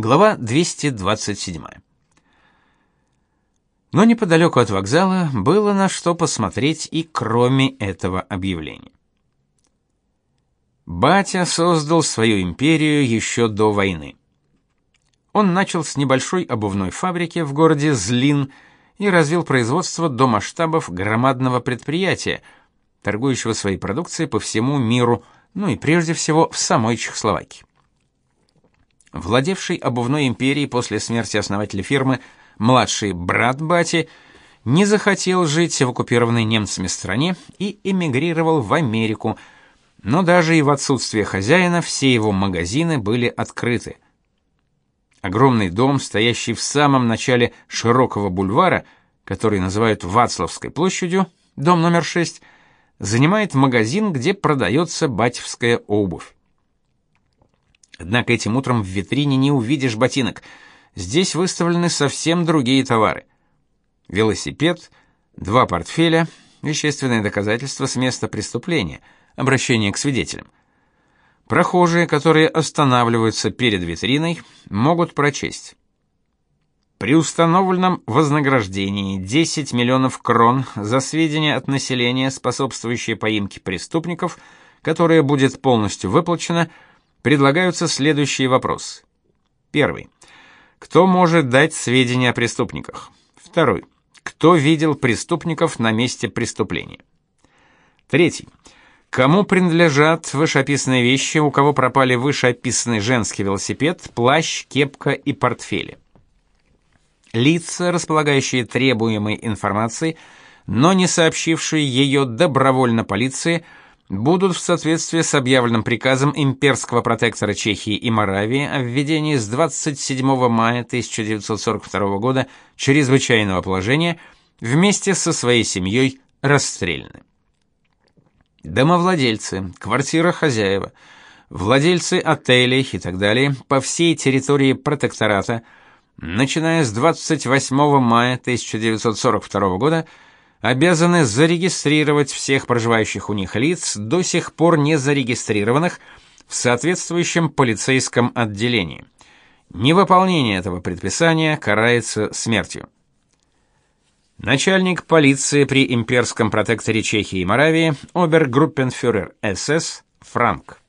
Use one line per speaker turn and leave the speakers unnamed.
Глава 227. Но неподалеку от вокзала было на что посмотреть и кроме этого объявления. Батя создал свою империю еще до войны. Он начал с небольшой обувной фабрики в городе Злин и развил производство до масштабов громадного предприятия, торгующего своей продукцией по всему миру, ну и прежде всего в самой Чехословакии владевший обувной империей после смерти основателя фирмы, младший брат Бати, не захотел жить в оккупированной немцами стране и эмигрировал в Америку, но даже и в отсутствие хозяина все его магазины были открыты. Огромный дом, стоящий в самом начале широкого бульвара, который называют Вацлавской площадью, дом номер 6, занимает магазин, где продается батьевская обувь. Однако этим утром в витрине не увидишь ботинок. Здесь выставлены совсем другие товары. Велосипед, два портфеля, вещественные доказательства с места преступления, обращение к свидетелям. Прохожие, которые останавливаются перед витриной, могут прочесть. При установленном вознаграждении 10 миллионов крон за сведения от населения, способствующие поимке преступников, которое будет полностью выплачено – предлагаются следующие вопросы. Первый. Кто может дать сведения о преступниках? Второй. Кто видел преступников на месте преступления? Третий. Кому принадлежат вышеописанные вещи, у кого пропали вышеописанный женский велосипед, плащ, кепка и портфели? Лица, располагающие требуемой информацией, но не сообщившие ее добровольно полиции – будут в соответствии с объявленным приказом имперского протектора Чехии и Моравии о введении с 27 мая 1942 года чрезвычайного положения вместе со своей семьей расстреляны. Домовладельцы, квартира хозяева, владельцы отелей и так далее по всей территории протектората, начиная с 28 мая 1942 года, обязаны зарегистрировать всех проживающих у них лиц, до сих пор не зарегистрированных, в соответствующем полицейском отделении. Невыполнение этого предписания карается смертью. Начальник полиции при имперском протекторе Чехии и Моравии, обергруппенфюрер СС Франк.